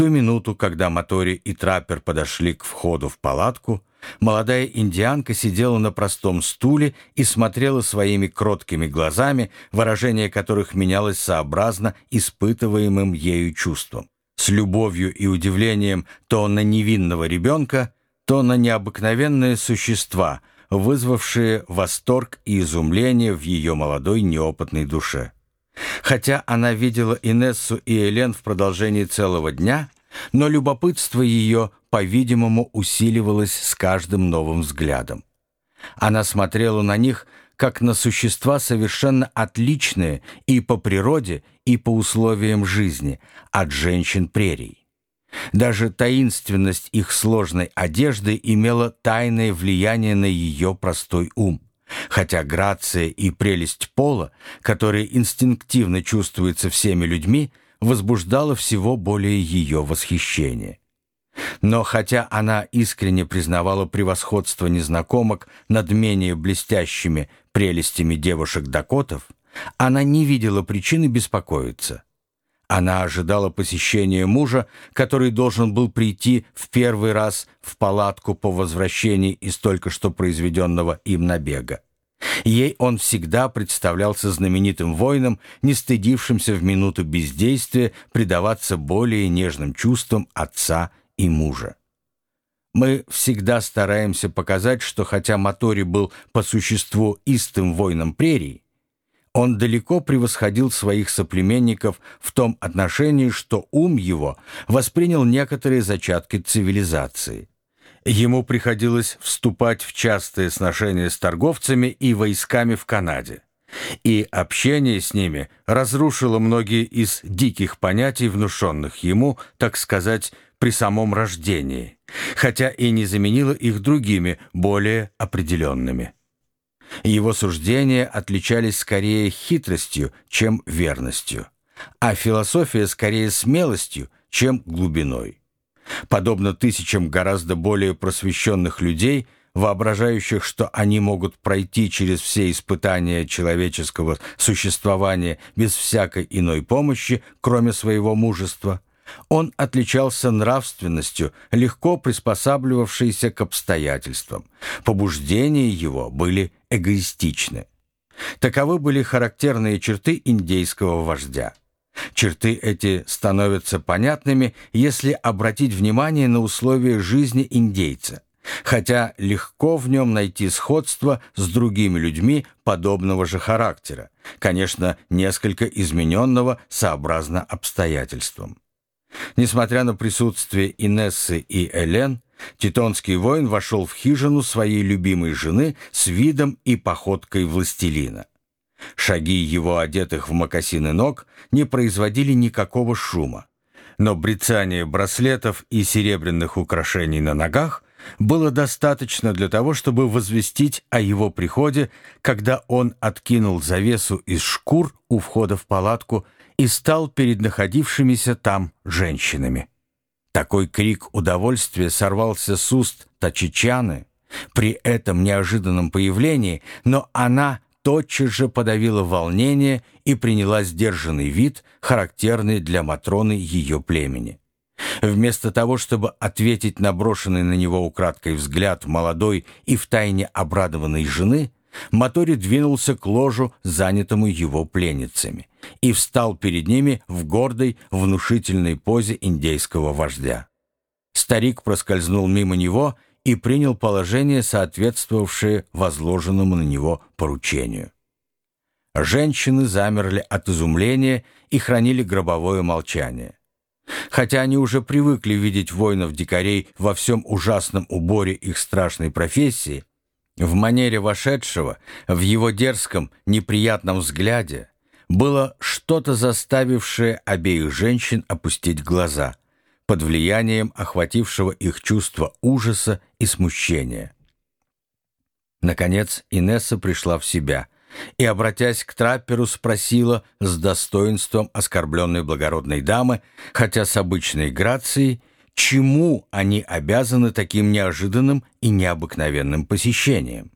ту минуту, когда Мотори и Траппер подошли к входу в палатку, молодая индианка сидела на простом стуле и смотрела своими кроткими глазами, выражение которых менялось сообразно испытываемым ею чувством. С любовью и удивлением то на невинного ребенка, то на необыкновенные существа, вызвавшие восторг и изумление в ее молодой неопытной душе. Хотя она видела Инессу и Элен в продолжении целого дня, но любопытство ее, по-видимому, усиливалось с каждым новым взглядом. Она смотрела на них, как на существа совершенно отличные и по природе, и по условиям жизни от женщин прерий. Даже таинственность их сложной одежды имела тайное влияние на ее простой ум хотя грация и прелесть пола, которые инстинктивно чувствуются всеми людьми, возбуждала всего более ее восхищение. Но хотя она искренне признавала превосходство незнакомок над менее блестящими прелестями девушек-дакотов, она не видела причины беспокоиться. Она ожидала посещения мужа, который должен был прийти в первый раз в палатку по возвращении из только что произведенного им набега. Ей он всегда представлялся знаменитым воином, не стыдившимся в минуту бездействия предаваться более нежным чувствам отца и мужа. Мы всегда стараемся показать, что хотя Мотори был по существу истым воином прерий, он далеко превосходил своих соплеменников в том отношении, что ум его воспринял некоторые зачатки цивилизации. Ему приходилось вступать в частые сношения с торговцами и войсками в Канаде. И общение с ними разрушило многие из диких понятий, внушенных ему, так сказать, при самом рождении, хотя и не заменило их другими, более определенными. Его суждения отличались скорее хитростью, чем верностью, а философия скорее смелостью, чем глубиной подобно тысячам гораздо более просвещенных людей, воображающих, что они могут пройти через все испытания человеческого существования без всякой иной помощи, кроме своего мужества, он отличался нравственностью, легко приспосабливавшейся к обстоятельствам. Побуждения его были эгоистичны. Таковы были характерные черты индейского вождя. Черты эти становятся понятными, если обратить внимание на условия жизни индейца, хотя легко в нем найти сходство с другими людьми подобного же характера, конечно, несколько измененного сообразно обстоятельствам. Несмотря на присутствие Инессы и Элен, Титонский воин вошел в хижину своей любимой жены с видом и походкой властелина. Шаги его одетых в мокасины ног не производили никакого шума, но брецание браслетов и серебряных украшений на ногах было достаточно для того, чтобы возвестить о его приходе, когда он откинул завесу из шкур у входа в палатку и стал перед находившимися там женщинами. Такой крик удовольствия сорвался с уст Тачичаны при этом неожиданном появлении, но она тотчас же подавила волнение и приняла сдержанный вид, характерный для Матроны ее племени. Вместо того, чтобы ответить на брошенный на него украдкой взгляд молодой и втайне обрадованной жены, Мотори двинулся к ложу, занятому его пленницами, и встал перед ними в гордой, внушительной позе индейского вождя. Старик проскользнул мимо него и принял положение, соответствовавшее возложенному на него поручению. Женщины замерли от изумления и хранили гробовое молчание. Хотя они уже привыкли видеть воинов-дикарей во всем ужасном уборе их страшной профессии, в манере вошедшего, в его дерзком, неприятном взгляде, было что-то заставившее обеих женщин опустить глаза – под влиянием охватившего их чувства ужаса и смущения. Наконец Инесса пришла в себя и, обратясь к трапперу, спросила с достоинством оскорбленной благородной дамы, хотя с обычной грацией, чему они обязаны таким неожиданным и необыкновенным посещением.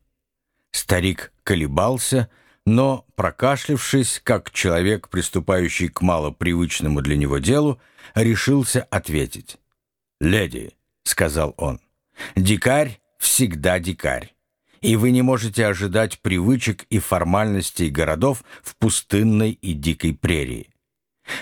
Старик колебался, но, прокашлявшись, как человек, приступающий к малопривычному для него делу, решился ответить. «Леди», — сказал он, — «дикарь всегда дикарь, и вы не можете ожидать привычек и формальностей городов в пустынной и дикой прерии.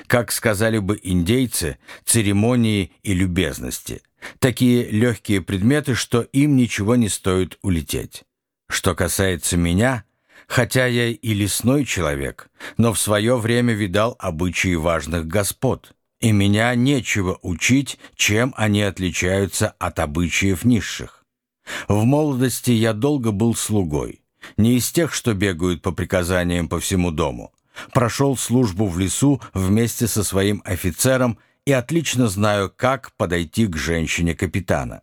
Как сказали бы индейцы, церемонии и любезности. Такие легкие предметы, что им ничего не стоит улететь. Что касается меня, хотя я и лесной человек, но в свое время видал обычаи важных господ, и меня нечего учить, чем они отличаются от обычаев низших. В молодости я долго был слугой, не из тех, что бегают по приказаниям по всему дому, Прошел службу в лесу вместе со своим офицером и отлично знаю, как подойти к женщине капитана.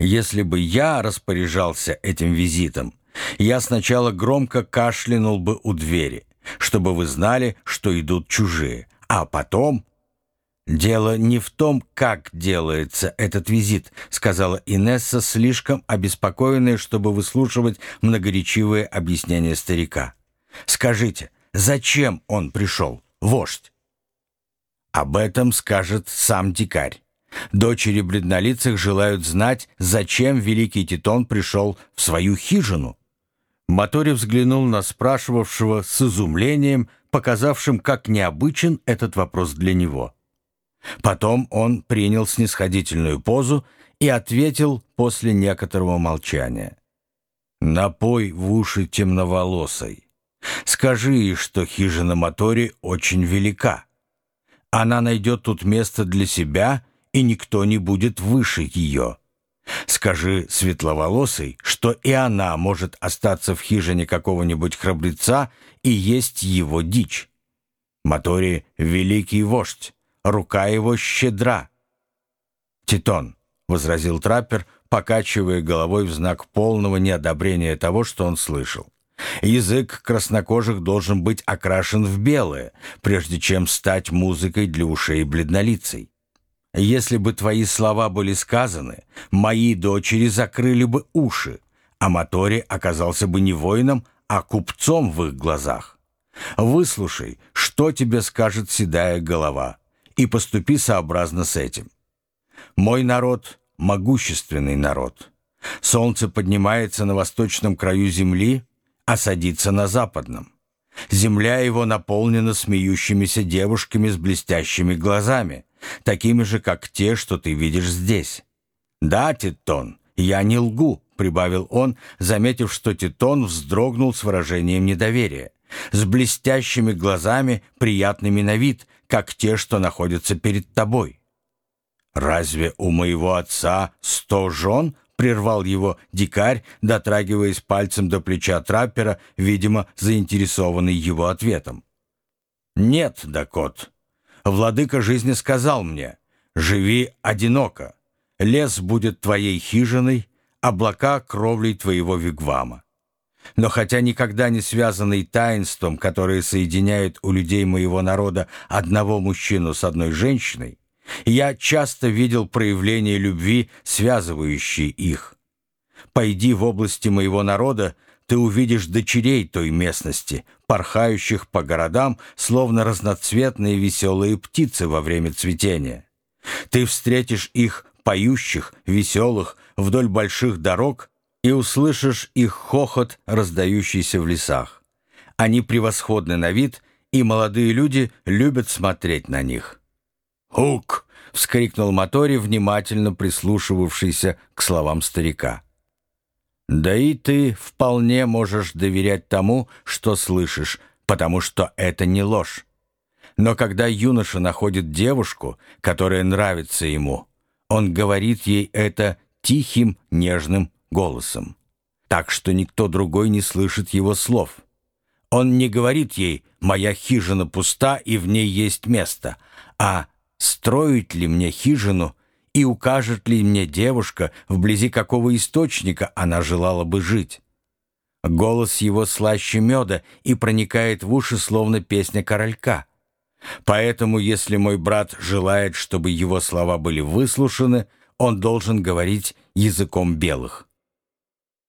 Если бы я распоряжался этим визитом, я сначала громко кашлянул бы у двери, чтобы вы знали, что идут чужие, а потом... «Дело не в том, как делается этот визит», сказала Инесса, слишком обеспокоенная, чтобы выслушивать многоречивые объяснения старика. «Скажите, Зачем он пришел, вождь? Об этом скажет сам дикарь. Дочери бледнолицых желают знать, зачем великий Титон пришел в свою хижину. Мотори взглянул на спрашивавшего с изумлением, показавшим, как необычен этот вопрос для него. Потом он принял снисходительную позу и ответил после некоторого молчания. «Напой в уши темноволосой. Скажи ей, что хижина Мотори очень велика. Она найдет тут место для себя, и никто не будет выше ее. Скажи светловолосой, что и она может остаться в хижине какого-нибудь храбреца и есть его дичь. Мотори — великий вождь, рука его щедра. «Титон», — возразил траппер, покачивая головой в знак полного неодобрения того, что он слышал. Язык краснокожих должен быть окрашен в белое, прежде чем стать музыкой для ушей бледнолицей. Если бы твои слова были сказаны, мои дочери закрыли бы уши, а Мотори оказался бы не воином, а купцом в их глазах. Выслушай, что тебе скажет седая голова, и поступи сообразно с этим. Мой народ — могущественный народ. Солнце поднимается на восточном краю земли, а садится на западном. Земля его наполнена смеющимися девушками с блестящими глазами, такими же, как те, что ты видишь здесь. Да, Титон, я не лгу, прибавил он, заметив, что Титон вздрогнул с выражением недоверия, с блестящими глазами, приятными на вид, как те, что находятся перед тобой. Разве у моего отца сто жен? прервал его дикарь, дотрагиваясь пальцем до плеча траппера, видимо, заинтересованный его ответом. «Нет, Дакот. Владыка жизни сказал мне, живи одиноко. Лес будет твоей хижиной, облака — кровлей твоего вигвама. Но хотя никогда не связанный таинством, которое соединяет у людей моего народа одного мужчину с одной женщиной, я часто видел проявления любви, связывающие их. Пойди в области моего народа, ты увидишь дочерей той местности, порхающих по городам, словно разноцветные веселые птицы во время цветения. Ты встретишь их поющих, веселых, вдоль больших дорог и услышишь их хохот, раздающийся в лесах. Они превосходны на вид, и молодые люди любят смотреть на них. «Хук!» — вскрикнул Мотори, внимательно прислушивавшийся к словам старика. «Да и ты вполне можешь доверять тому, что слышишь, потому что это не ложь. Но когда юноша находит девушку, которая нравится ему, он говорит ей это тихим, нежным голосом, так что никто другой не слышит его слов. Он не говорит ей «моя хижина пуста и в ней есть место», а строить ли мне хижину и укажет ли мне девушка, вблизи какого источника она желала бы жить. Голос его слаще меда и проникает в уши, словно песня королька. Поэтому, если мой брат желает, чтобы его слова были выслушаны, он должен говорить языком белых.